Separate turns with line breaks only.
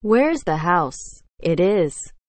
Where's the house? It is.